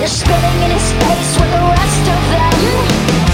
You're spinning in his face with the rest of them.